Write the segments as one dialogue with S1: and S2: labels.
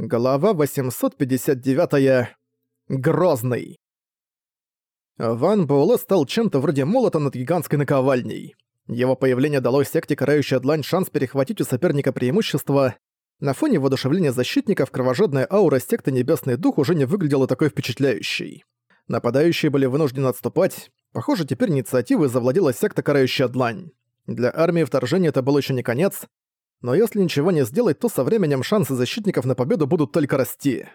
S1: Глава 859. Грозный. Ван Буэлэ стал чем-то вроде молота над гигантской наковальней. Его появление дало секте Карающая Длань шанс перехватить у соперника преимущество. На фоне воодушевления защитников кровожадная аура секты Небесный Дух уже не выглядела такой впечатляющей. Нападающие были вынуждены отступать. Похоже, теперь инициативой завладела секта Карающая Длань. Для армии вторжения это был еще не конец, но если ничего не сделать, то со временем шансы защитников на победу будут только расти.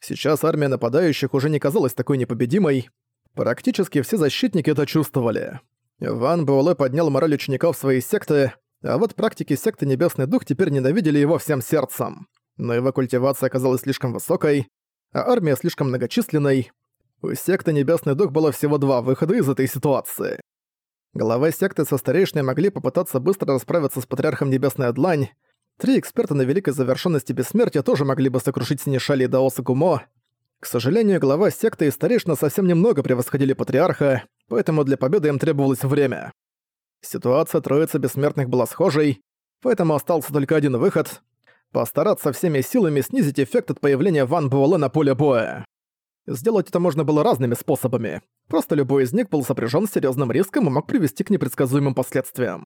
S1: Сейчас армия нападающих уже не казалась такой непобедимой. Практически все защитники это чувствовали. Ван Буэлэ поднял мораль учеников своей секты, а вот практики секты Небесный Дух теперь ненавидели его всем сердцем. Но его культивация оказалась слишком высокой, а армия слишком многочисленной. У секты Небесный Дух было всего два выхода из этой ситуации. Глава секты со старейшиной могли попытаться быстро расправиться с Патриархом Небесная Длань. Три эксперта на великой завершенности бессмертия тоже могли бы сокрушить Синишали и Даоса Гумо. К сожалению, глава секты и старейшина совсем немного превосходили Патриарха, поэтому для победы им требовалось время. Ситуация Троицы Бессмертных была схожей, поэтому остался только один выход — постараться всеми силами снизить эффект от появления Ван Буэлэ на поле боя. Сделать это можно было разными способами. Просто любой из них был сопряжен с серьезным риском и мог привести к непредсказуемым последствиям.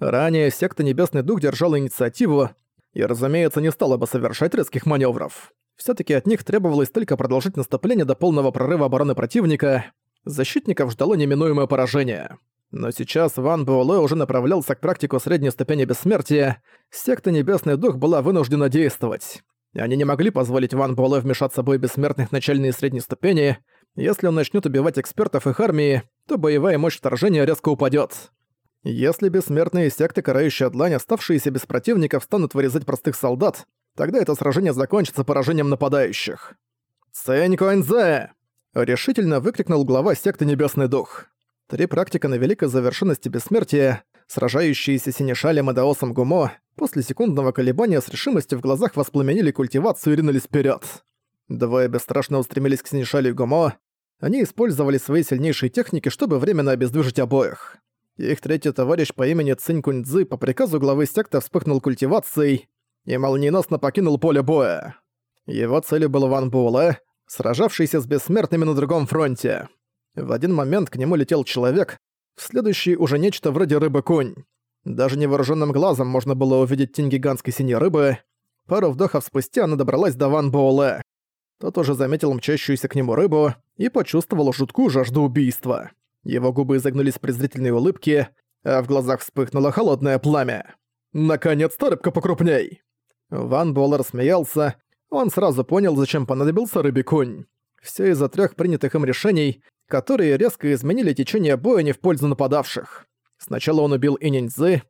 S1: Ранее секта Небесный Дух держала инициативу и, разумеется, не стала бы совершать резких маневров. все таки от них требовалось только продолжить наступление до полного прорыва обороны противника. Защитников ждало неминуемое поражение. Но сейчас Ван Буэлэ уже направлялся к практику средней ступени бессмертия. Секта Небесный Дух была вынуждена действовать. Они не могли позволить Ван Буэлэ в бой бессмертных начальной и средней ступени. Если он начнет убивать экспертов их армии, то боевая мощь вторжения резко упадет. Если бессмертные секты, карающие длань, оставшиеся без противников, станут вырезать простых солдат, тогда это сражение закончится поражением нападающих. «Цэнь Куэнзе!» — решительно выкрикнул глава секты Небесный Дух. Три практика на великой завершенности бессмертия, сражающиеся Синишалем и Даосом Гумо, после секундного колебания с решимостью в глазах воспламенили культивацию и ринулись вперед. Двое бесстрашно устремились к Синишалю и Гумо. Они использовали свои сильнейшие техники, чтобы временно обездвижить обоих. Их третий товарищ по имени Цинь Куньцзы по приказу главы секты вспыхнул культивацией и молниеносно покинул поле боя. Его целью был Ван Буэлэ, сражавшийся с бессмертными на другом фронте. В один момент к нему летел человек, следующий уже нечто вроде рыбы-конь. Даже невооруженным глазом можно было увидеть тень гигантской синей рыбы. Пару вдохов спустя она добралась до Ван Боуле. Тот уже заметил мчащуюся к нему рыбу и почувствовал жуткую жажду убийства. Его губы изогнулись в презрительной улыбке, а в глазах вспыхнуло холодное пламя. «Наконец-то рыбка покрупней!» Ван Буэлэ рассмеялся. Он сразу понял, зачем понадобился рыбий конь. Все из-за трех принятых им решений, которые резко изменили течение боя не в пользу нападавших. Сначала он убил Ининьцзы.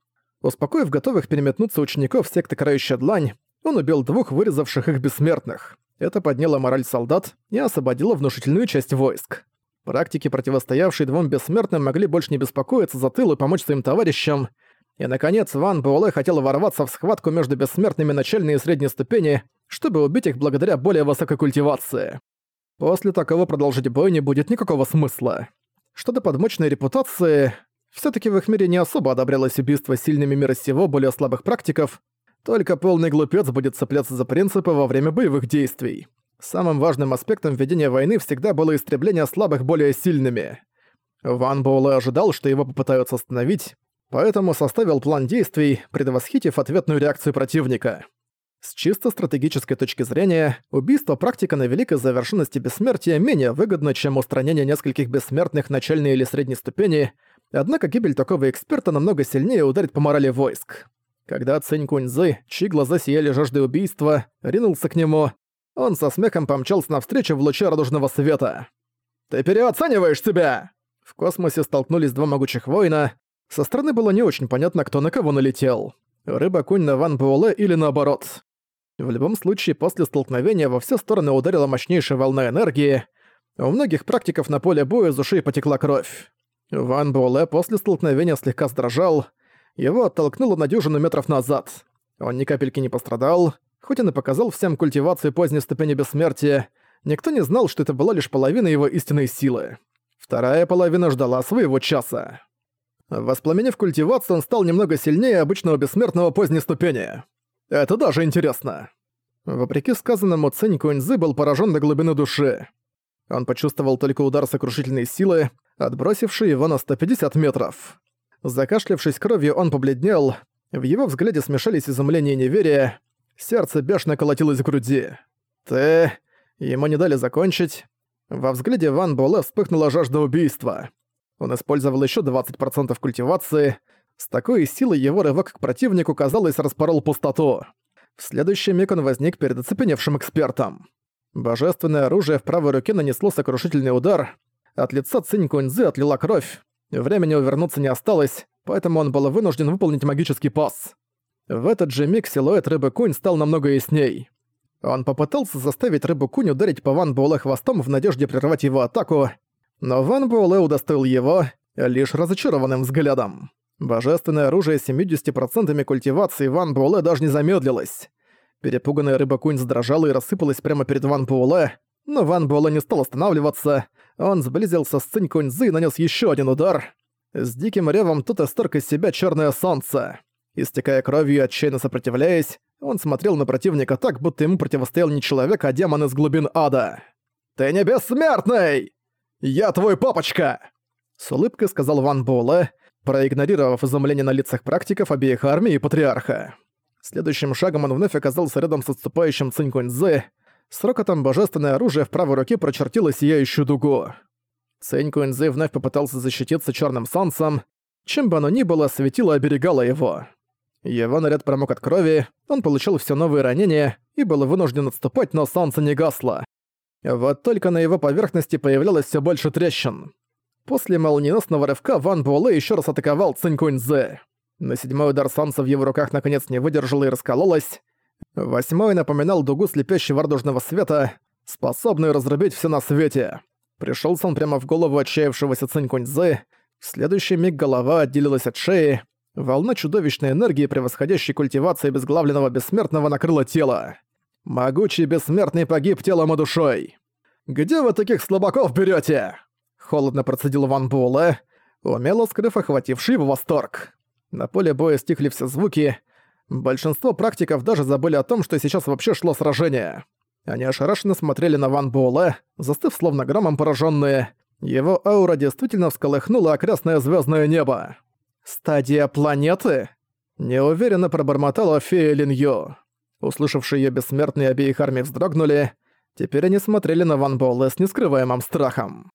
S1: Успокоив готовых переметнуться учеников секты Карающая Длань, он убил двух вырезавших их бессмертных. Это подняло мораль солдат и освободило внушительную часть войск. Практики, противостоявшие двум бессмертным, могли больше не беспокоиться за тыл и помочь своим товарищам. И, наконец, Ван Буэлэ хотел ворваться в схватку между бессмертными начальной и средней ступени, чтобы убить их благодаря более высокой культивации. После такого продолжить бой не будет никакого смысла. Что-то подмочной репутации... все таки в их мире не особо одобрялось убийство сильными мира сего более слабых практиков, только полный глупец будет цепляться за принципы во время боевых действий. Самым важным аспектом ведения войны всегда было истребление слабых более сильными. Ван Боулэ ожидал, что его попытаются остановить, поэтому составил план действий, предвосхитив ответную реакцию противника. С чисто стратегической точки зрения, убийство практика на великой завершенности бессмертия менее выгодно, чем устранение нескольких бессмертных начальной или средней ступени, однако гибель такого эксперта намного сильнее ударит по морали войск. Когда Цинь Куньзы, чьи глаза сияли жаждой убийства, ринулся к нему, он со смехом помчался навстречу в луче радужного света. «Ты переоцениваешь себя!» В космосе столкнулись два могучих воина. Со стороны было не очень понятно, кто на кого налетел. Рыба-кунь на Ван Буэлэ или наоборот. В любом случае, после столкновения во все стороны ударила мощнейшая волна энергии. У многих практиков на поле боя из ушей потекла кровь. Ван Буэлэ после столкновения слегка сдрожал. Его оттолкнуло на дюжину метров назад. Он ни капельки не пострадал. Хоть он и показал всем культивацию поздней ступени бессмертия, никто не знал, что это была лишь половина его истинной силы. Вторая половина ждала своего часа. Воспламенив культивацию, он стал немного сильнее обычного бессмертного поздней ступени. Это даже интересно. Вопреки сказанному, Цинь Куньзы был поражен до глубины души. Он почувствовал только удар сокрушительной силы, отбросивший его на 150 метров. Закашлявшись кровью, он побледнел, в его взгляде смешались изумление и неверие, сердце бешено колотилось в груди. «Ты...» Ему не дали закончить. Во взгляде Ван Буэлэ вспыхнула жажда убийства. Он использовал еще 20% культивации. С такой силой его рывок к противнику, казалось, распорол пустоту. В следующий миг он возник перед оцепеневшим экспертом. Божественное оружие в правой руке нанесло сокрушительный удар. От лица Цинь Куньзы отлила кровь. Времени увернуться не осталось, поэтому он был вынужден выполнить магический пас. В этот же миг силуэт рыбы Кунь стал намного ясней. Он попытался заставить рыбу Кунь ударить по Ван Буэлэ хвостом в надежде прервать его атаку, но Ван Буэлэ удостоил его лишь разочарованным взглядом. Божественное оружие с 70% культивации Ван Буэлэ даже не замедлилось. Перепуганная рыба Кунь задрожала и рассыпалась прямо перед Ван Буэлэ, но Ван Буэлэ не стал останавливаться. Он сблизился с Цинь Куньзы и нанес еще один удар. С диким ревом тот исторг из себя черное солнце. Истекая кровью и отчаянно сопротивляясь, он смотрел на противника так, будто ему противостоял не человек, а демон из глубин ада. «Ты не бессмертный! Я твой папочка!» С улыбкой сказал Ван Буэлэ, проигнорировав изумление на лицах практиков обеих армий и патриарха. Следующим шагом он вновь оказался рядом с отступающим Цинь Куньцзы. С рокотом божественное оружие в правой руке прочертило сияющую дугу. Цинь Куньцзы вновь попытался защититься черным солнцем. Чем бы оно ни было, светило оберегало его. Его наряд промок от крови, он получил все новые ранения и был вынужден отступать, но солнце не гасло. Вот только на его поверхности появлялось все больше трещин. После молниеносного рывка Ван Буэлэ еще раз атаковал Цинькуньзе. На седьмой удар солнца в его руках наконец не выдержало и раскололось. Восьмой напоминал дугу слепящего радужного света, способную разрубить все на свете. Пришелся он прямо в голову отчаявшегося Цинькуньзе. В следующий миг голова отделилась от шеи, Волна чудовищной энергии, превосходящей культивации безглавленного бессмертного, накрыла тело. Могучий бессмертный погиб телом и душой. «Где вы таких слабаков берете? Холодно процедил Ван Буэлэ, умело скрыв охвативший его восторг. На поле боя стихли все звуки. Большинство практиков даже забыли о том, что сейчас вообще шло сражение. Они ошарашенно смотрели на Ван Буэлэ, застыв словно громом пораженные. Его аура действительно всколыхнула окрестное звездное небо. «Стадия планеты?» Неуверенно пробормотала фея Линью. Услышавшие её бессмертные обеих армий вздрогнули. Теперь они смотрели на Ван Боулэ с нескрываемым страхом.